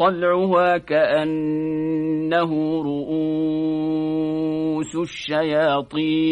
طلعها كأنه رؤوس الشياطين.